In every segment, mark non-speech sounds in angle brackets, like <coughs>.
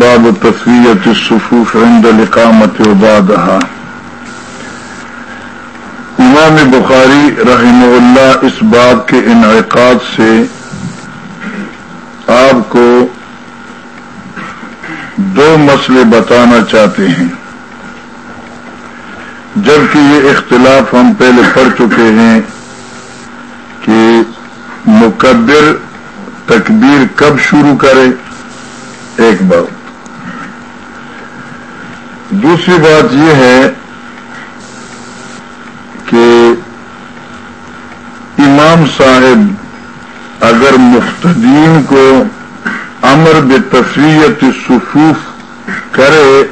باب تصویت الصفوف عند الاقامت وبعدها. امام بخاری رحمہ اللہ اس باب کے انعقاد سے آپ کو دو مسئلے بتانا چاہتے ہیں۔ جبکہ یہ اختلاف ہم پہلے پڑھ چکے ہیں کہ مقدر تکبیر کب شروع کرے، ایک بات دوسری بات یہ ہے کہ امام صاحب اگر مفتدین کو امر بے تصویت صفوف کرے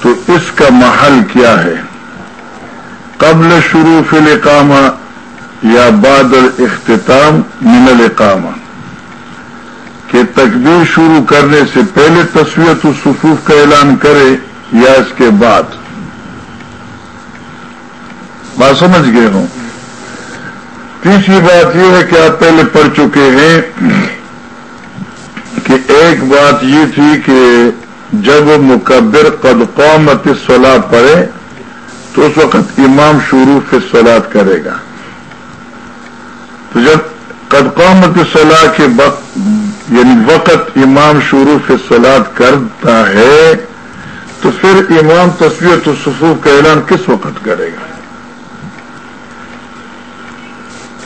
تو اس کا محل کیا ہے؟ قبل شروع فی الاقامہ یا بعد الاختتام من الاقامہ؟ کہ تکبیر شروع کرنے سے پہلے تصویت الصفوف کا اعلان کرے یا اس کے بعد؟ بات سمجھ گئے ہوں۔ تیسری بات یہ ہے کہ آپ پہلے پڑھ چکے ہیں کہ ایک بات یہ تھی کہ جب مقبر قد قومت صلاح پڑے تو اس وقت امام شروع سے سولاد کرے گا۔ تو جب قد قومت صلاح کے وقت یعنی وقت امام شروع سے سلاد کرتا ہے تو پھر امام تصویر تو صفوف کا اعلان کس وقت کرے گا؟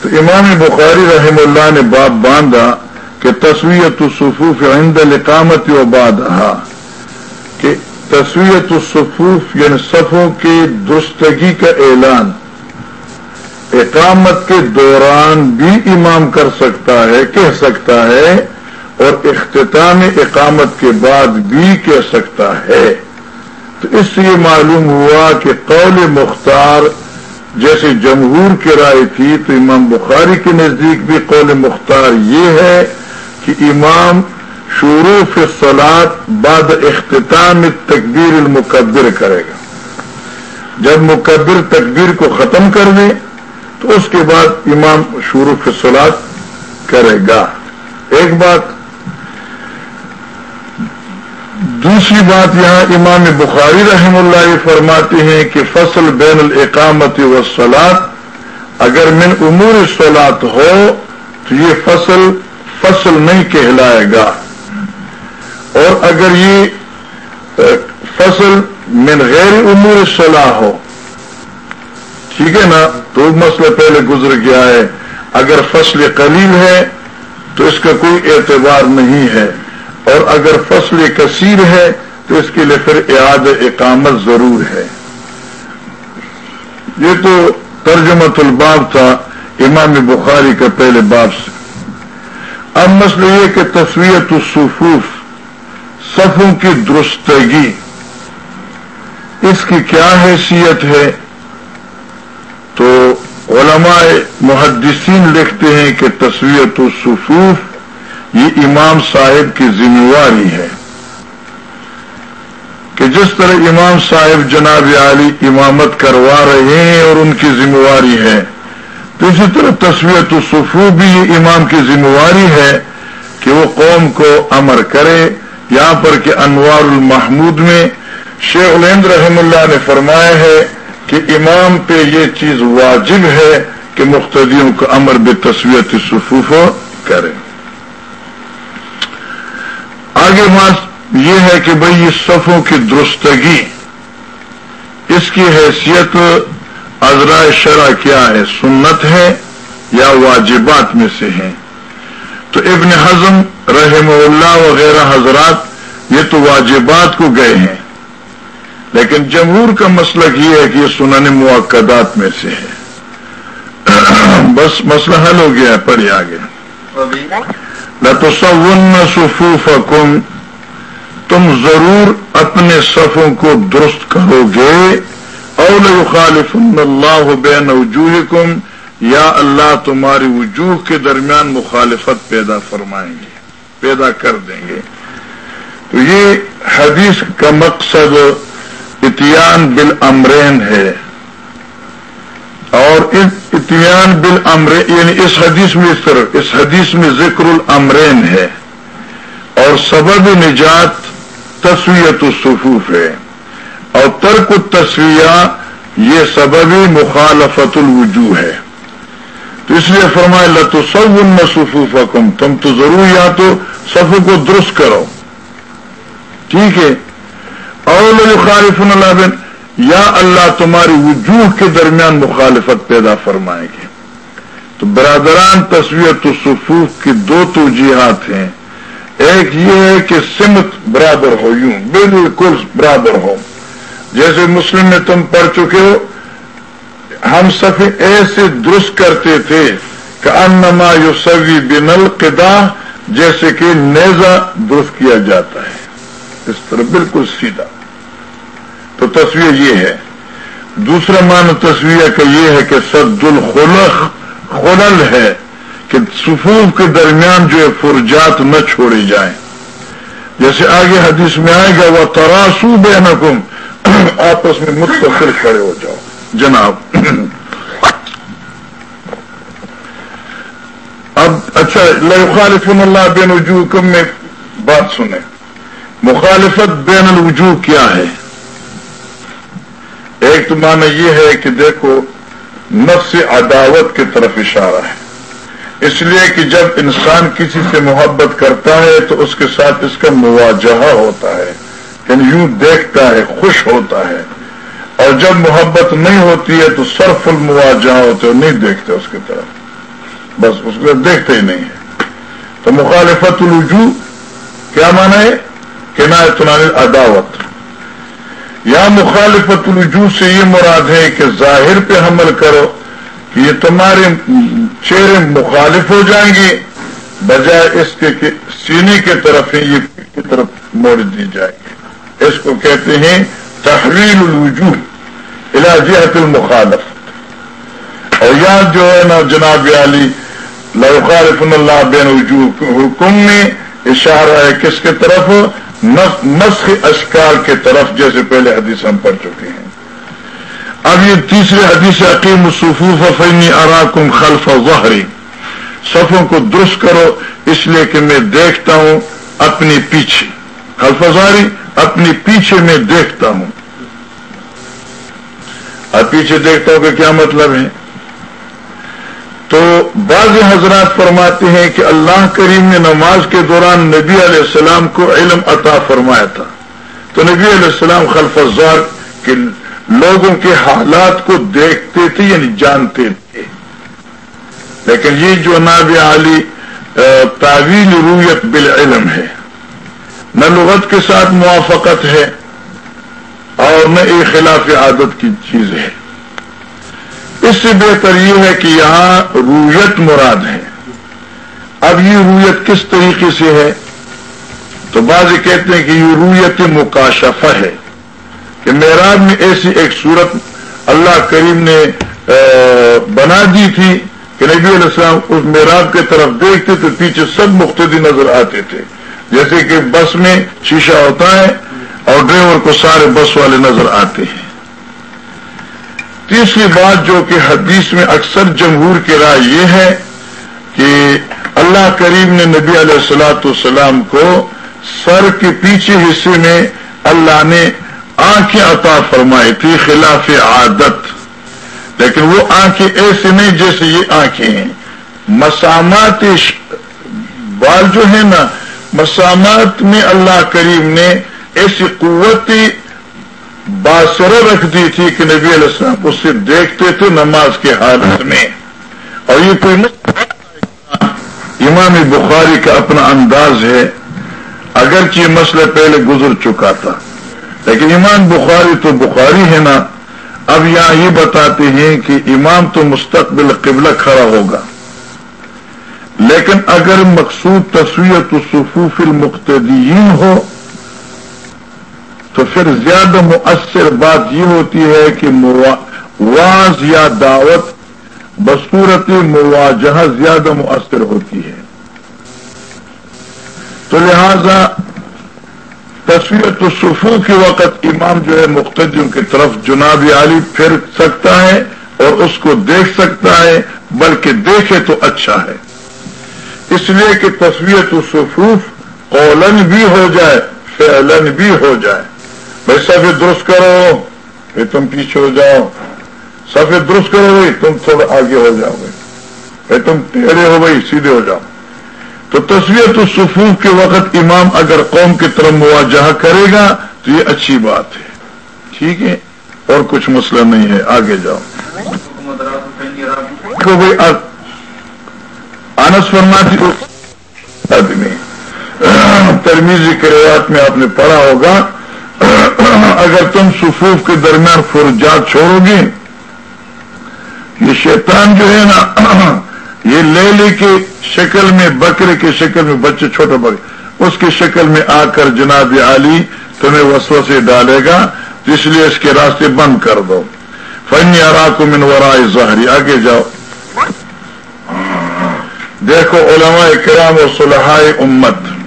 تو امام بخاری رحم اللہ نے باپ باندھا کہ تصویر تو صفوف عند اقامت و باد کہ تصویر الصفوف یعنی صفوں کی درستگی کا اعلان، اقامت کے دوران بھی امام کر سکتا ہے، کہہ سکتا ہے، اور اختتام اقامت کے بعد بھی کہہ سکتا ہے۔ تو اس سے یہ معلوم ہوا کہ قول مختار جیسے جمہور کی رائے تھی، تو امام بخاری کے نزدیک بھی قول مختار یہ ہے کہ امام شروع سلاد بعد اختتام تقبیر المقدر کرے گا۔ جب مقدر تقبیر کو ختم کر دے، تو اس کے بعد امام شروع سلاد کرے گا۔ ایک بات دوسری بات یہاں امام بخاری رحم اللہ یہ فرماتے ہیں کہ فصل بین الاقامت و اگر من امور سلاد ہو، تو یہ فصل فصل نہیں کہلائے گا۔ اور اگر یہ فصل من غیر امور صلاح ہو، ٹھیک ہے نا؟ تو مسئلہ پہلے گزر گیا ہے۔ اگر فصل قلیل ہے، تو اس کا کوئی اعتبار نہیں ہے۔ اور اگر فصل کثیر ہے تو اس کے لیے پھر اعاد اقامت ضرور ہے۔ یہ تو ترجمت الباب تھا، امام بخاری کا پہلے باب سے۔ اب مسئلہ یہ کہ تصویت الصفوف، صفوں کی درستگی۔ اس کی کیا حیثیت ہے؟ تو علماء محدثین لکھتے ہیں کہ تصویت الصفوف یہ امام صاحب کی ذمہ داری ہے کہ جس طرح امام صاحب جناب علی امامت کروا رہے ہیں اور ان کی ذمہ داری ہے، تو اسی طرح تصویت الصفو بھی یہ امام کی ذمہ داری ہے کہ وہ قوم کو امر کرے۔ یہاں پر کہ انوار المحمود میں شیخ الہند رحم اللہ نے فرمایا ہے کہ امام پہ یہ چیز واجب ہے کہ مختدیوں کو امر بے تصویت صفوف کریں آگے بات یہ ہے کہ بھئی یہ صفوں کی درستگی، اس کی حیثیت ازرا شرح کیا ہے، سنت ہے یا واجبات میں سے ہے تو ابن حزم رحم اللہ وغیرہ حضرات یہ تو واجبات کو گئے ہیں، لیکن جمہور کا مسئلہ یہ ہے کہ یہ سنن موقعات میں سے ہے۔ بس مسئلہ حل ہو گیا ہے پڑھی آگے۔ لتصون صفوفکم تم ضرور اپنے صفوں کو درست کرو گے۔ اول خالف اللہ بین وجوہکم یا اللہ تمہاری وجوہ کے درمیان مخالفت پیدا فرمائیں گے، پیدا کر دیں گے۔ تو یہ حدیث کا مقصد اتیان بالامرین ہے۔ اور اطمینان بالامر یعنی اس حدیث میں اس طرح، اس حدیث میں ذکر الامرین ہے۔ اور سبب نجات تصویت الصفوف ہے۔ اور ترک التصویہ یہ سببی مخالفت الوجو ہے۔ تو اس لیے فرمائے لتو سب ان صفوف تم تو ضرور یا تو صفو کو درست کرو۔ ٹھیک ہے۔ اور خالف اللہ بن یا اللہ تمہاری وجوہ کے درمیان مخالفت پیدا فرمائے گی۔ تو برادران تصویر صفوف کی دو توجیحات ہیں۔ ایک یہ ہے کہ سمت برابر ہو، یوں بالکل برابر ہو۔ جیسے مسلم میں تم پڑھ چکے ہو، ہم سب ایسے درست کرتے تھے کہ انما یو سوی بن القدا، جیسے کہ نیزا درست کیا جاتا ہے۔ اس طرح بالکل سیدھا۔ تو تصویر یہ ہے۔ دوسرا مان تصویر کا یہ ہے کہ سد الخلق خلل ہے کہ صفوف کے درمیان جو ہے فرجات نہ چھوڑے جائیں۔ جیسے آگے حدیث میں آئے گا وہ تراسو بے نقم <coughs> آپس میں متصل کھڑے ہو جاؤ۔ جناب۔ <coughs> اب اچھا خالف اللہ بین وجوہ میں بات سنیں۔ مخالفت بین الوجوہ کیا ہے؟ ایک تو معنی یہ ہے کہ دیکھو، نفس عداوت کی طرف اشارہ ہے۔ اس لیے کہ جب انسان کسی سے محبت کرتا ہے تو اس کے ساتھ اس کا مواجہ ہوتا ہے۔ یعنی یوں دیکھتا ہے، خوش ہوتا ہے۔ اور جب محبت نہیں ہوتی ہے تو صرف المواجہ ہوتے نہیں دیکھتے اس کی طرف۔ بس اس کو دیکھتے ہی نہیں ہے۔ تو مخالفت الوجو کیا مانا ہے؟ کہ نہ عداوت یا مخالفت الوجو سے یہ مراد ہے کہ ظاہر پہ حمل کرو کہ یہ تمہارے چہرے مخالف ہو جائیں گے، بجائے اس کے سینے کی طرف ہی یہ کی طرف موڑ دی جائے۔ گی اس کو کہتے ہیں تحویل الوجو جہت المخالف اور یہاں جو ہے نا جناب علی لخالف اللہ بین وجوہ حکم میں اشارہ ہے کس کے طرف؟ مسخ اشکال کے طرف جیسے پہلے حدیث ہم پڑھ چکے ہیں۔ اب یہ تیسرے حدیث عقیم صفوف فینی اراکم خلف ظہری۔ صفوں کو درست کرو، اس لیے کہ میں دیکھتا ہوں اپنی پیچھے۔ خلف ظہری، اپنی پیچھے میں دیکھتا ہوں۔ اب پیچھے دیکھتا ہوں کہ کیا مطلب ہے؟ تو بعض حضرات فرماتے ہیں کہ اللہ کریم نے نماز کے دوران نبی علیہ السلام کو علم عطا فرمایا تھا۔ تو نبی علیہ السلام خلف ازار کے لوگوں کے حالات کو دیکھتے تھے یعنی جانتے تھے۔ لیکن یہ جو ناب علی تعویل رویت بالعلم ہے، نہ لغت کے ساتھ موافقت ہے اور نہ ایک خلاف عادت کی چیز ہے۔ اس سے بہتر یہ ہے کہ یہاں رویت مراد ہے۔ اب یہ رویت کس طریقے سے ہے؟ تو بعض کہتے ہیں کہ یہ رویت مکاشفہ ہے۔ کہ معراج میں ایسی ایک صورت اللہ کریم نے بنا دی تھی کہ نبی علیہ السلام اس معراج کی طرف دیکھتے تو پیچھے سب مختلف نظر آتے تھے۔ جیسے کہ بس میں شیشہ ہوتا ہے اور ڈرائیور کو سارے بس والے نظر آتے ہیں۔ تیسری بات جو کہ حدیث میں اکثر جمہور کی رائے یہ ہے کہ اللہ کریم نے نبی علیہ السلاۃ والسلام کو سر کے پیچھے حصے میں اللہ نے آنکھیں عطا فرمائی تھی خلاف عادت، لیکن وہ آنکھیں ایسے نہیں جیسے یہ آنکھیں ہیں۔ مسامات بال جو ہے نا، مسامات میں اللہ کریم نے ایسی قوت باسرہ رکھ دی تھی کہ نبی علیہ السلام اس سے دیکھتے تھے نماز کے حالت میں۔ اور یہ کوئی امام بخاری کا اپنا انداز ہے۔ اگرچہ یہ مسئلہ پہلے گزر چکا تھا۔ لیکن امام بخاری تو بخاری ہے نا۔ اب یہاں یہ بتاتے ہیں کہ امام تو مستقبل قبلہ کھڑا ہوگا۔ لیکن اگر مقصود تصویر تو صفوف المقتدین ہو تو پھر زیادہ مؤثر بات یہ ہوتی ہے کہ واز یا دعوت بصورت مواجہ زیادہ مؤثر ہوتی ہے۔ تو لہذا تصویر تو صفو کے وقت امام جو ہے مختلف کی طرف جناب عالی پھر سکتا ہے اور اس کو دیکھ سکتا ہے، بلکہ دیکھے تو اچھا ہے۔ اس لیے کہ تصویر تو صفوف قولن بھی ہو جائے، فعلن بھی ہو جائے۔ بھائی سفید درست کرو، پھر تم پیچھے ہو جاؤ۔ سفید درست کرو بھائی تم تھوڑا آگے ہو جاؤ بھائی۔ بھائی تم ٹھہرے ہو بھائی، سیدھے ہو جاؤ۔ تو تصویر تو سفوف کے وقت امام اگر قوم کی طرف مواجہ کرے گا، تو یہ اچھی بات ہے۔ ٹھیک ہے؟ اور کچھ مسئلہ نہیں ہے، آگے جاؤ۔ بھائی آنس فرماتی آدمی، ترمیزی کے روایت میں آپ نے پڑھا ہوگا۔ اگر تم سفوف کے درمیان فرجات چھوڑو گے، یہ شیطان جو ہے نا، یہ لے لے کے شکل میں، بکرے کی شکل میں، بچے چھوٹے بکرے، اس کی شکل میں آ کر جناب علی تمہیں وسو سے ڈالے گا، اس لیے اس کے راستے بند کر دو۔ فنی ارا کو منورا ظاہری آگے جاؤ۔ دیکھو، علماء کرام و صلحائے امت۔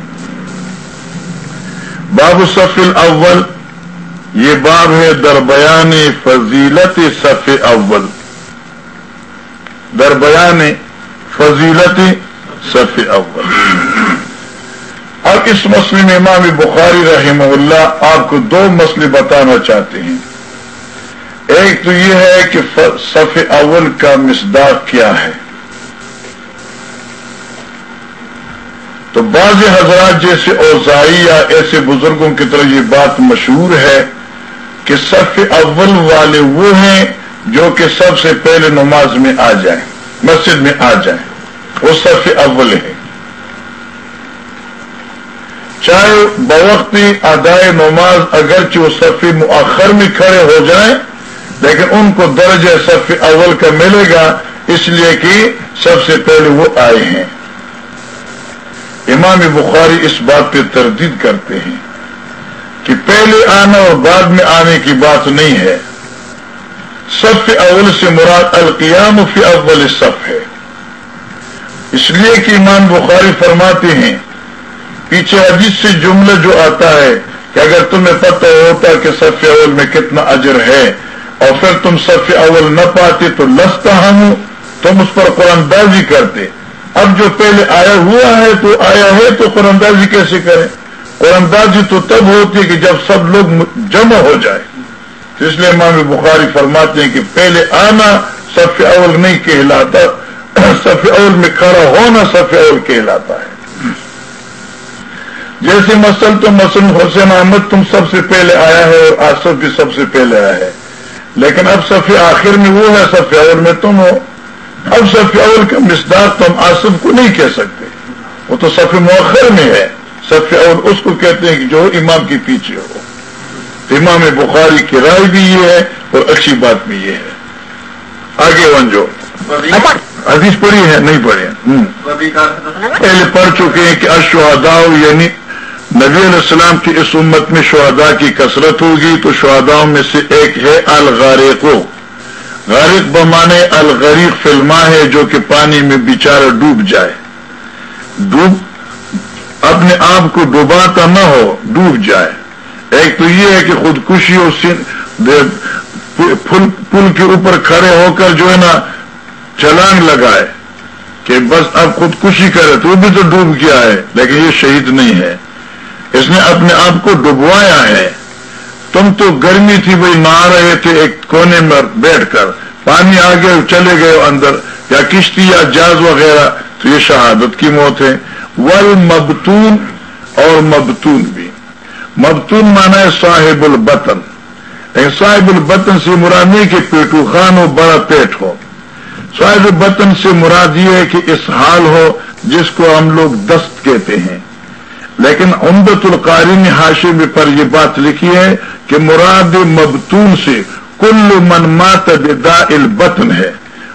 باب صف اول یہ باب ہے دربیان فضیلت صف اول۔ دربیان فضیلت صف اول۔ اور اس مسئلے میں امام بخاری رحمہ اللہ آپ کو دو مسئلے بتانا چاہتے ہیں۔ ایک تو یہ ہے کہ صف اول کا مصداق کیا ہے۔ تو بعض حضرات جیسے اوزائی یا ایسے بزرگوں کی طرح یہ بات مشہور ہے کہ صف اول والے وہ ہیں جو کہ سب سے پہلے نماز میں آ جائیں، مسجد میں آ جائیں۔ وہ صف اول ہے چاہے بوقتی ادائے نماز اگرچہ وہ صف مؤخر میں کھڑے ہو جائیں، لیکن ان کو درجہ صف اول کا ملے گا، اس لیے کہ سب سے پہلے وہ آئے ہیں۔ امام بخاری اس بات پہ تردید کرتے ہیں کہ پہلے آنا اور بعد میں آنے کی بات نہیں ہے۔ صف اول سے مراد القیام فی اول صف ہے۔ اس لیے کہ امام بخاری فرماتے ہیں، پیچھے حدیث سے جملہ جو آتا ہے کہ اگر تمہیں پتہ ہوتا کہ صف اول میں کتنا اجر ہے اور پھر تم صف اول نہ پاتے تو لستا ہم تم اس پر قرآن بازی کرتے۔ اب جو پہلے آیا ہوا ہے تو آیا ہے تو قرآن کیسے کریں؟ قرآن تو تب ہوتی ہے کہ جب سب لوگ جمع ہو جائے۔ اس لیے امام بخاری فرماتے ہیں کہ پہلے آنا سب اول نہیں کہلاتا۔ <clears throat> سب اول میں کھڑا ہونا سب اول کہلاتا ہے۔ جیسے مسل تو مسلم حسین احمد، تم سب سے پہلے آیا ہے اور آصف بھی سب سے پہلے آیا ہے۔ لیکن اب سب آخر میں وہ ہے سب اول میں تم ہو۔ اب صف اول کا مصداق تو ہم آصف کو نہیں کہہ سکتے۔ وہ تو صف مؤخر میں ہے۔ صف اول اس کو کہتے ہیں کہ جو امام کے پیچھے ہو۔ امام بخاری کی رائے بھی یہ ہے اور اچھی بات بھی یہ ہے۔ آگے ون جو حدیث پڑھی ہے؟ نہیں پڑھے پہلے پڑھ چکے ہیں کہ اشہدا یعنی نبی علیہ السلام کی اس امت میں شہدا کی کثرت ہوگی تو شہداؤں میں سے ایک ہے الغارقو غارق بمانے الغریق فلما ہے جو کہ پانی میں بیچارہ ڈوب جائے۔ ڈوب، اپنے آپ کو ڈوباتا نہ ہو، ڈوب جائے۔ ایک تو یہ ہے کہ خودکشی اور پل کے اوپر کھڑے ہو کر جو ہے نا چلانگ لگائے کہ بس اب خودکشی کرے تو وہ بھی تو ڈوب گیا ہے، لیکن یہ شہید نہیں ہے۔ اس نے اپنے آپ کو ڈبوایا ہے۔ تم تو گرمی تھی بھائی نہ رہے تھے ایک کونے میں بیٹھ کر۔ پانی آ گئے چلے گئے اندر۔ یا کشتی یا جاز وغیرہ۔ تو یہ شہادت کی موت ہے۔ ول مبتون اور مبتون بھی۔ مبتون مانا ہے صاحب البطن۔ صاحب البطن سے مراد نہیں کہ پیٹو خان ہو، بڑا پیٹ ہو۔ صاحب البطن سے مراد یہ ہے کہ اس حال ہو جس کو ہم لوگ دست کہتے ہیں۔ لیکن امبت القاری نے حاشی پر یہ بات لکھی ہے کہ مراد مبتون سے کل من مات دا البتن ہے۔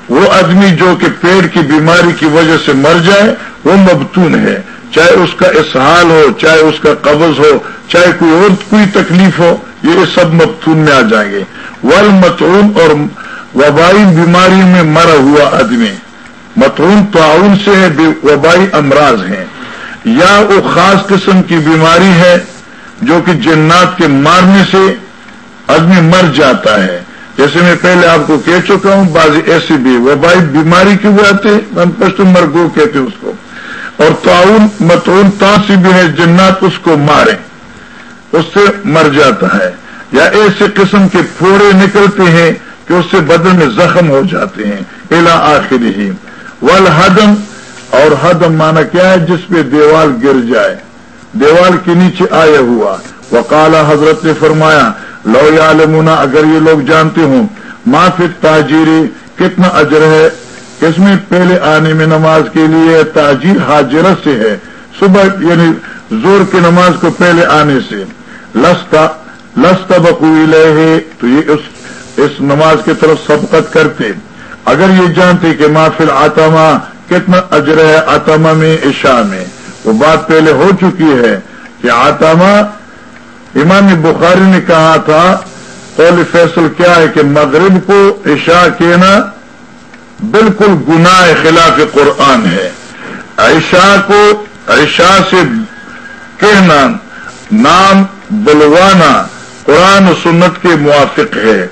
وہ آدمی جو کہ پیڑ کی بیماری کی وجہ سے مر جائے، وہ مبتون ہے۔ چاہے اس کا اسحال ہو، چاہے اس کا قبض ہو، چاہے کوئی اور کوئی تکلیف ہو، یہ سب مبتون میں آ جائیں گے۔ ول متعون اور وبائی بیماری میں مرا ہوا آدمی۔ متعون تعاون سے وبائی امراض ہیں۔ یا وہ خاص قسم کی بیماری ہے جو کہ جنات کے مارنے سے آدمی مر جاتا ہے۔ جیسے میں پہلے آپ کو کہہ چکا ہوں، بعض ایسی بھی وبائی بیماری کی آتے ہم پشت مرگو کہتے اس کو۔ اور تعاون متعون تاسی بھی ہے، جنات اس کو مارے، اس سے مر جاتا ہے۔ یا ایسے قسم کے پھوڑے نکلتے ہیں کہ اس سے بدن میں زخم ہو جاتے ہیں۔ الا آخر ہی والحدم اور حدم مانا کیا ہے جس پہ دیوال گر جائے۔ دیوال کے نیچے آیا ہوا۔ وقالا حضرت نے فرمایا، لو یا اگر یہ لوگ جانتے ہوں معافی تاجیری کتنا اجر ہے؟ اس میں پہلے آنے میں نماز کے لیے تاجیر حاجرت سے ہے، صبح یعنی زور کی نماز کو پہلے آنے سے۔ لستا لستا بقویل ہے تو یہ اس اس نماز کی طرف سبقت کرتے۔ اگر یہ جانتے کہ محفل آتما کتنا اجر ہے آتما میں، عشاء میں؟ وہ بات پہلے ہو چکی ہے کہ آتما امام بخاری نے کہا تھا، قول فیصل کیا ہے کہ مغرب کو عشاء کہنا بالکل گناہ خلاف قرآن ہے۔ عشاء کو عشاء سے کہنا، نام بلوانا قرآن و سنت کے موافق ہے۔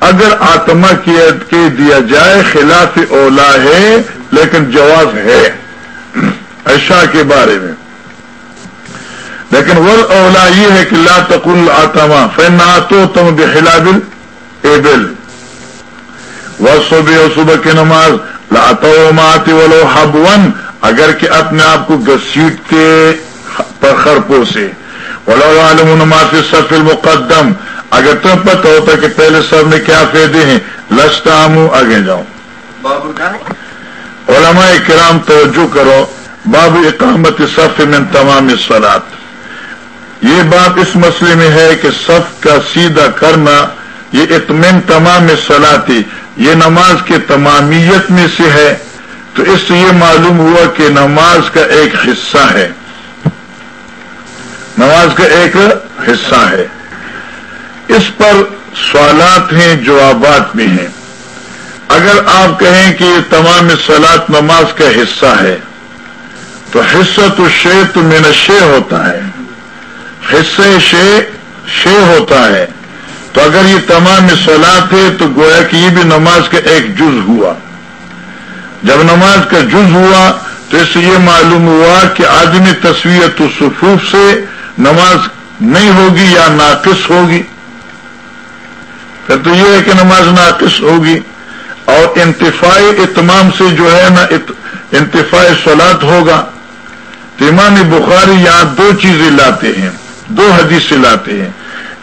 اگر آتما کے دیا جائے، خلاف اولا ہے لیکن جواز ہے عشاء کے بارے میں۔ لیکن وہ اولا یہ ہے کہ لا تقل آتما فین تو تم بخلاف ایبل وہ صبح و صبح کی نماز لاتا ماتی ولو ہب ون اگر کہ اپنے آپ کو گسیٹتے خرپوں سے۔ ولو عالم نماز سف المقدم، اگر تم پتہ ہوتا کہ پہلے سب میں کیا فائدے ہیں لشتا ہوں آگے جاؤں علماء کرام توجہ کرو، باب اقامت صف میں تمام سلاد یہ بات اس مسئلے میں ہے کہ صف کا سیدھا کرنا، یہ اطمین تمام سلاتی یہ نماز کے تمامیت میں سے ہے۔ تو اس سے یہ معلوم ہوا کہ نماز کا ایک حصہ ہے۔ نماز کا ایک حصہ ہے۔ اس پر سوالات ہیں، جوابات بھی ہیں۔ اگر آپ کہیں کہ یہ تمام سلاد نماز کا حصہ ہے، تو حصہ تو شے تو میں شے ہوتا ہے۔ حصے شے شے ہوتا ہے۔ تو اگر یہ تمام سلاد ہے تو گویا کہ یہ بھی نماز کا ایک جز ہوا۔ جب نماز کا جز ہوا، تو اس سے یہ معلوم ہوا کہ آدمی تصویر تو صفوف سے نماز نہیں ہوگی یا ناقص ہوگی۔ پھر تو یہ ہے کہ نماز ناقص ہوگی۔ اور انتفاعی اتمام سے جو ہے نا انتفاع سولاد ہوگا۔ تو امام بخاری یہاں دو چیزیں لاتے ہیں، دو حدیثیں لاتے ہیں۔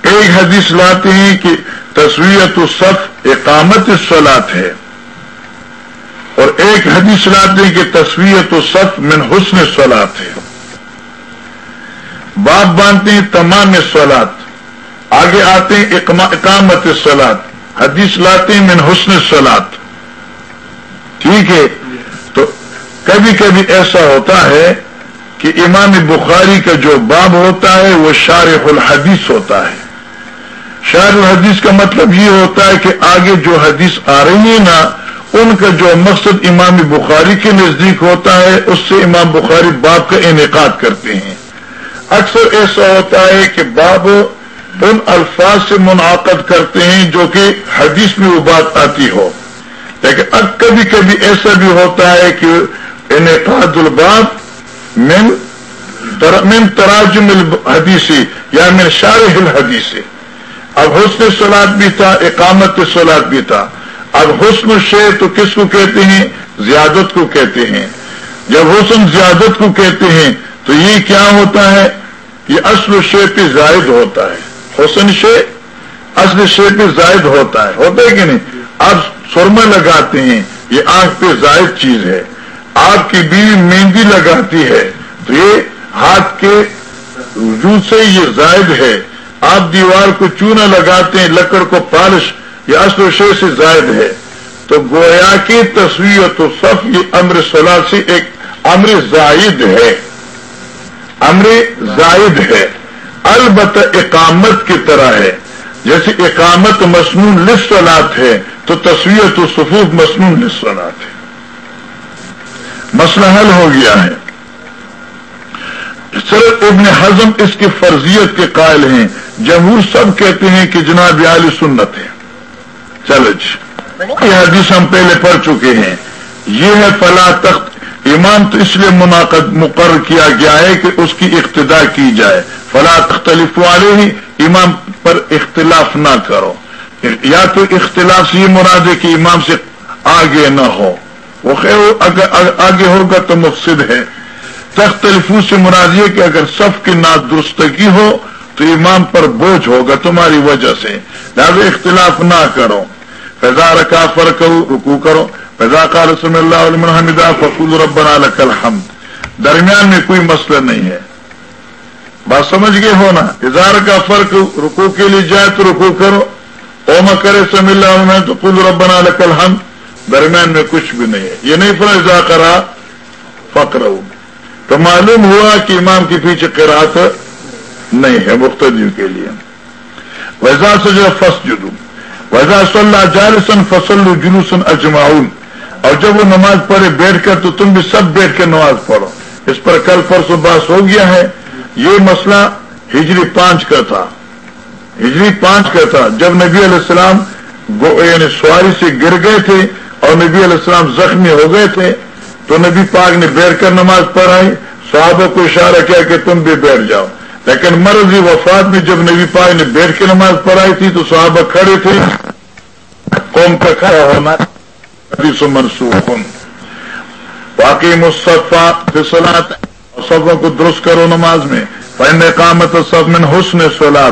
ایک حدیث لاتے ہیں کہ تصویرت الصف اقامت سولاد ہے۔ اور ایک حدیث لاتے ہیں کہ تصویرت الصف من حسن سولاد ہے۔ باپ باندھتے ہیں تمام سولاد آگے آتے ہیں اقامت سلاد حدیث لاتے من حسن سلاد ٹھیک ہے؟ تو کبھی کبھی ایسا ہوتا ہے کہ امام بخاری کا جو باب ہوتا ہے وہ شارح الحدیث ہوتا ہے. شارح الحدیث کا مطلب یہ ہوتا ہے کہ آگے جو حدیث آ رہی ہے نا، ان کا جو مقصد امام بخاری کے نزدیک ہوتا ہے، اس سے امام بخاری باب کا انعقاد کرتے ہیں. اکثر ایسا ہوتا ہے کہ باب ان الفاظ سے منعقد کرتے ہیں جو کہ حدیث میں وہ بات آتی ہو۔ لیکن اب کبھی کبھی ایسا بھی ہوتا ہے کہ انعقاد الباب من من تراجم الحدیثی یا من شارح الحدیثی اب حسن سلاد بھی تھا، اقامت سلاد بھی تھا۔ اب حسن شے تو کس کو کہتے ہیں؟ زیادت کو کہتے ہیں۔ جب حسن زیادت کو کہتے ہیں تو یہ کیا ہوتا ہے؟ یہ اصل شے پہ زائد ہوتا ہے۔ حسن شے اصل شے پہ زائد ہوتا ہے۔ ہوتا ہے کہ نہیں؟ آپ سرما لگاتے ہیں، یہ آنکھ پہ زائد چیز ہے۔ آپ کی بیوی مہندی لگاتی ہے، تو یہ ہاتھ کے وجود سے یہ زائد ہے۔ آپ دیوار کو چونا لگاتے ہیں، لکڑ کو پالش، یہ اصل شے سے زائد ہے۔ تو گویا کی تصویر تو سب یہ امر صلاح سے ایک امر زائد ہے۔ امر زائد ہے۔ البتہ اقامت کی طرح ہے۔ جیسے اقامت مصنون لسلات ہے تو تصویر تو صفوف مصنون لسلات ہے۔ مسئلہ حل ہو گیا ہے۔ سر ابن حزم اس کی فرضیت کے قائل ہیں۔ جمہور سب کہتے ہیں کہ جناب علی سنت ہے چلو جی۔ یہ حدیث ہم پہلے پڑھ چکے ہیں۔ یہ ہے فلا تخت امام تو اس لیے منعقد، مقرر کیا گیا ہے کہ اس کی اقتدا کی جائے۔ فلا تختلف والے ہی امام پر اختلاف نہ کرو۔ یا تو اختلاف سے یہ مراد ہے کہ امام سے آگے نہ ہو۔ وہ خیر اگر آگے ہوگا تو مقصد ہے۔ تخت سے مراد یہ کہ اگر صف کی نادرستگی ہو تو امام پر بوجھ ہوگا تمہاری وجہ سے۔ لہٰذا اختلاف نہ کرو۔ فضا رکا فر کرو رکو کرو۔ فضا کا رسم اللہ علیہ حمدہ فقول ربنا لک الحمد درمیان میں کوئی مسئلہ نہیں ہے۔ بات سمجھ گئے ہونا اظہار کا فرق رکو کے لیے جائے تو رکو کرو اوما کرے سم اللہ میں تو کل ربنا لک الحمد درمیان میں کچھ بھی نہیں ہے۔ یہ نہیں فرا اضا کرا فخر تو معلوم ہوا کہ امام کے پیچھے قرآت نہیں ہے مختلف کے لیے۔ ویزا سے جو فس جدو ویزا صلی اللہ جالسن فصل جلوسن اجماؤن اور جب وہ نماز پڑھے بیٹھ کر تو تم بھی سب بیٹھ کر نماز پڑھو۔ اس پر کل پرسوں باس ہو گیا ہے۔ یہ مسئلہ ہجری پانچ کا تھا۔ ہجری پانچ کا تھا۔ جب نبی علیہ السلام یعنی سواری سے گر گئے تھے اور نبی علیہ السلام زخمی ہو گئے تھے، تو نبی پاک نے بیٹھ کر نماز پڑھائی۔ صحابہ کو اشارہ کیا کہ تم بھی بیٹھ جاؤ۔ لیکن مرضی وفات میں جب نبی پاک نے بیٹھ کے نماز پڑھائی تھی تو صحابہ کھڑے تھے۔ قوم کا کھڑا ہونا منسوخ۔ باقی مصطفیٰ فصلات سبوں کو درست کرو نماز میں۔ فن اقامت سب من حسن سولاد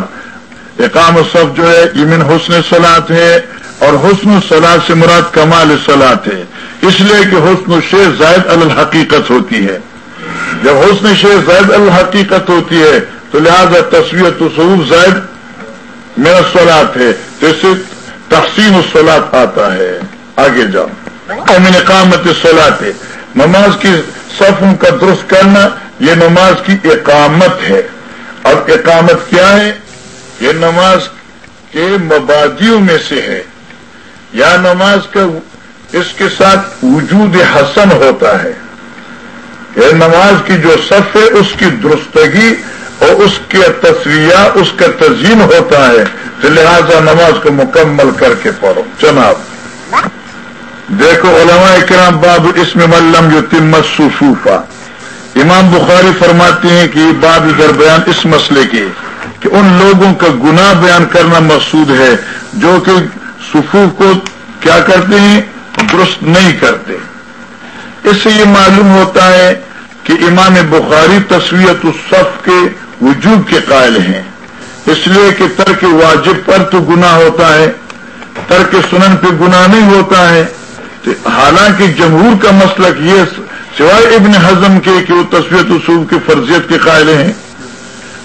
اقام سب جو ہے، یہ من حسن سولاد ہے، اور حسن سلاد سے مراد کمال سلاد ہے۔ اس لیے کہ حسن شیر زائد الحقیقت ہوتی ہے۔ جب حسن شیر زائد الحقیقت ہوتی ہے، تو لہذا تصویر تو سعود زائد میرا سولاد ہے تو اس سے آتا ہے۔ آگے جاؤ۔ امن اقامت سولاد نماز کی صفوں کا درست کرنا یہ نماز کی اقامت ہے۔ اور اقامت کیا ہے؟ یہ نماز کے مبادیوں میں سے ہے۔ یا نماز کا اس کے ساتھ وجود حسن ہوتا ہے۔ یہ نماز کی جو صف ہے، اس کی درستگی اور اس کے تصویر اس کا تزئین ہوتا ہے۔ لہذا نماز کو مکمل کر کے پڑھو۔ جناب۔ دیکھو علماء کرام باب اس میں ملم جو تمت صوفا امام بخاری فرماتے ہیں کہ یہ باب ادھر بیان اس مسئلے کی کہ ان لوگوں کا گناہ بیان کرنا مقصود ہے جو کہ صفوف کو کیا کرتے ہیں؟ درست نہیں کرتے۔ اس سے یہ معلوم ہوتا ہے کہ امام بخاری تصویت الصف کے وجوب کے قائل ہیں۔ اس لیے کہ ترک واجب پر تو گناہ ہوتا ہے، ترک سنن پہ گناہ نہیں ہوتا ہے۔ حالانکہ جمہور کا مسلک یہ سوائے ابن حزم کے کہ وہ تصویر اصول کی فرضیت کے قائل ہیں،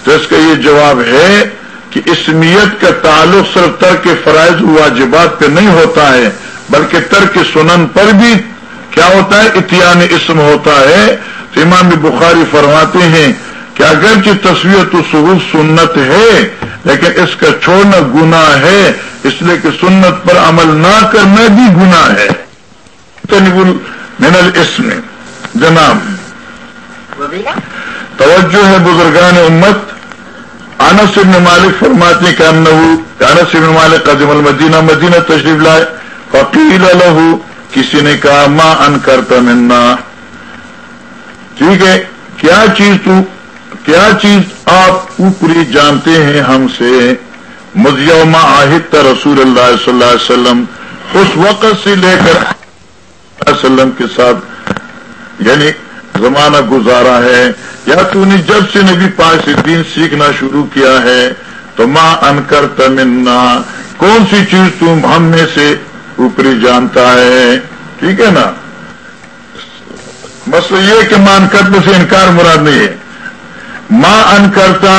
تو اس کا یہ جواب ہے کہ اسمیت کا تعلق صرف ترک فرائض واجبات پہ نہیں ہوتا ہے، بلکہ ترک سنن پر بھی کیا ہوتا ہے، اتیان اسم ہوتا ہے۔ تو امام بخاری فرماتے ہیں کہ اگرچہ تصویر تو سروف سنت ہے، لیکن اس کا چھوڑنا گناہ ہے، اس لیے کہ سنت پر عمل نہ کرنا بھی گناہ ہے۔ من الاسم جناب۔ توجہ ہے بزرگان امت۔ انس ابن مالک فرماتے کہ انس ابن مالک قدم المدینہ مدینہ تشریف لائے۔ فقیل له کسی نے کہا ماں ان کرتا منا۔ ٹھیک ہے کیا چیز تو کیا چیز آپ اوپری جانتے ہیں ہم سے؟ مزیوما آہد رسول اللہ صلی اللہ علیہ وسلم۔ اس وقت سے لے کر وسلم کے ساتھ یعنی زمانہ گزارا ہے، یا تو نے جب سے نبی پاک سے دین سیکھنا شروع کیا ہے، تو ماں ان کر تمنا کون سی چیز تم ہم میں سے اوپری جانتا ہے؟ ٹھیک ہے نا؟ مسئلہ یہ کہ مان کرتے سے انکار مراد نہیں ہے۔ ماں ان کرتا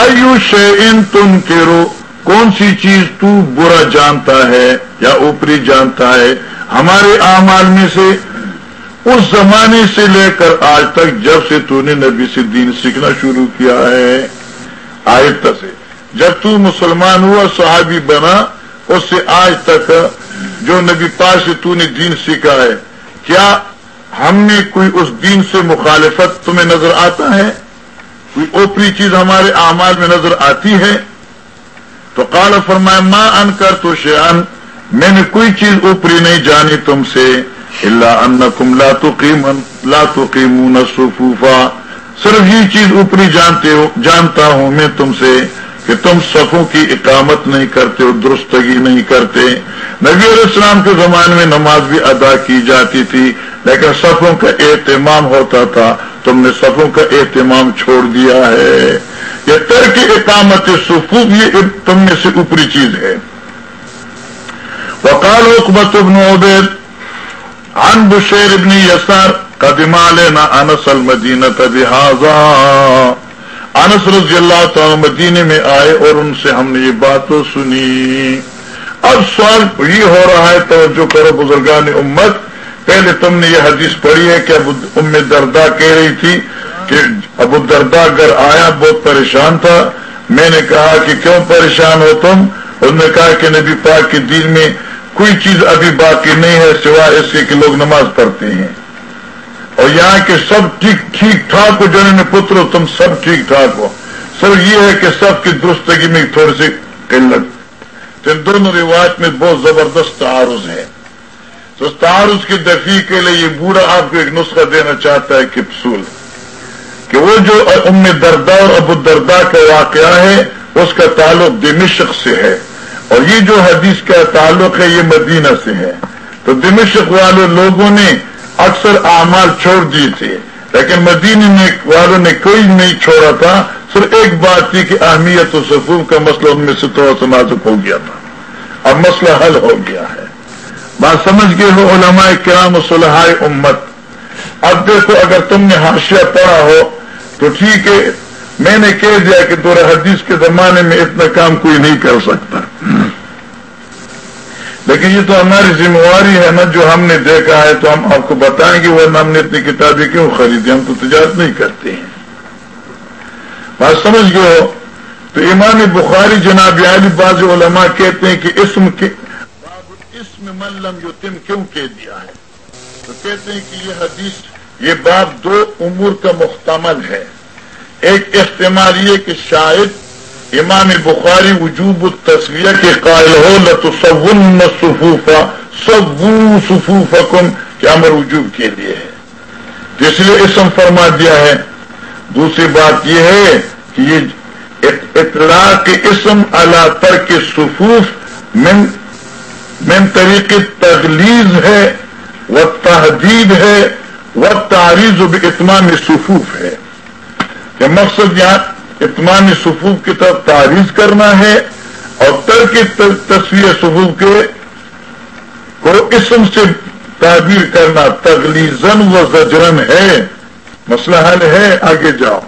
ایو شین تم رو کون سی چیز تو برا جانتا ہے یا اوپری جانتا ہے ہمارے اعمال میں سے؟ اس زمانے سے لے کر آج تک جب سے تو نے نبی سے دین سیکھنا شروع کیا ہے۔ آہستہ سے جب تو مسلمان ہوا، صحابی بنا، اس سے آج تک جو نبی پاس سے تو نے دین سیکھا ہے، کیا ہم نے کوئی اس دین سے مخالفت تمہیں نظر آتا ہے؟ کوئی اوپری چیز ہمارے اعمال میں نظر آتی ہے؟ تو قال فرمائے ماں ان کر تو شیان میں نے کوئی چیز اوپری نہیں جانی تم سے اللہ ان کم لاتو قیمن لاتو صفوفا۔ صرف یہ چیز اوپری جانتے ہو جانتا ہوں میں تم سے کہ تم صفوں کی اقامت نہیں کرتے ہو درستگی نہیں کرتے۔ نبی علیہ السلام کے زمانے میں نماز بھی ادا کی جاتی تھی، لیکن صفوں کا اہتمام ہوتا تھا۔ تم نے صفوں کا اہتمام چھوڑ دیا ہے۔ یہ ترک اقامت سفوف یہ تم میں سے اوپری چیز ہے۔ وقال حکمت ابن عبید، عن بشیر ابن یسار قدم لینا انس المدینہ بحاظا انس رضی اللہ تعالی مدینے میں آئے اور ان سے ہم نے یہ بات سنی۔ اب سوال یہ ہو رہا ہے، توجہ کرو بزرگان امت پہلے تم نے یہ حدیث پڑھی ہے کہ ام دردا کہہ رہی تھی کہ ابو دردا گھر آیا بہت پریشان تھا، میں نے کہا کہ کیوں پریشان ہو تم؟ انہوں نے کہا کہ نبی پاک کے دین میں کوئی چیز ابھی باقی نہیں ہے سوائے اس کے کہ لوگ نماز پڑھتے ہیں۔ اور یہاں کے سب ٹھیک ٹھیک ٹھاک ہو، جنہوں پتر تم سب ٹھیک ٹھاک ہو۔ سر یہ ہے کہ سب کی درستگی میں تھوڑی سی قلت۔ ان دونوں روایت میں بہت زبردست تعارض ہے۔ تو تعارض کی دفی کے لیے یہ بوڑھا آپ کو ایک نسخہ دینا چاہتا ہے کپسول کہ وہ جو ام دردا اور ابو دردا کا واقعہ ہے، اس کا تعلق دمشق سے ہے۔ اور یہ جو حدیث کا تعلق ہے، یہ مدینہ سے ہے۔ تو دمشق والے لوگوں نے اکثر اعمال چھوڑ دیے تھے۔ لیکن مدینہ والوں نے کوئی نہیں چھوڑا تھا، صرف ایک بات تھی کہ اہمیت و سکون کا مسئلہ ان میں سے تھوڑا سا نازک ہو گیا تھا۔ اب مسئلہ حل ہو گیا ہے۔ بات سمجھ گئے ہو علماء کرام و امت. اب دیکھو اگر تم نے حاشیہ پڑھا ہو تو ٹھیک ہے، میں نے کہہ دیا کہ دور حدیث کے زمانے میں اتنا کام کوئی نہیں کر سکتا۔ لیکن یہ تو ہماری ذمہ داری ہے نا، جو ہم نے دیکھا ہے تو ہم آپ کو بتائیں گے وہ ہم نے اتنی کتابیں کیوں خریدی؟ ہم تو تجارت نہیں کرتے ہیں۔ بات سمجھ گئے ہو؟ تو ایمان بخاری جناب علی باز علماء کہتے ہیں کہ اسم کے اسم ملم جو تم کیوں کہہ دیا ہے؟ تو کہتے ہیں کہ یہ حدیث، یہ باب دو امور کا مختمل ہے۔ ایک استعمال یہ کہ شاید امام بخاری وجوب التصویہ کے قائل ہو، لتسون صفوفا سبو کہ امر وجوب کے لیے ہے۔ تو اس لیے اسم فرما دیا ہے۔ دوسری بات یہ ہے کہ یہ اطلاع کے اسم اللہ تر کے صفوف من من طریق تغلیز ہے وہ تحدید ہے وہ تاریخ و اتمام صفوف ہے۔ یہ مقصد یہاں اتمان صفوف کی طرف تعریض کرنا ہے اور ترک تصویر صفوف کے کو اسم سے تعبیر کرنا تغلیزن و زجرن ہے۔ مسئلہ حل ہے، آگے جاؤ۔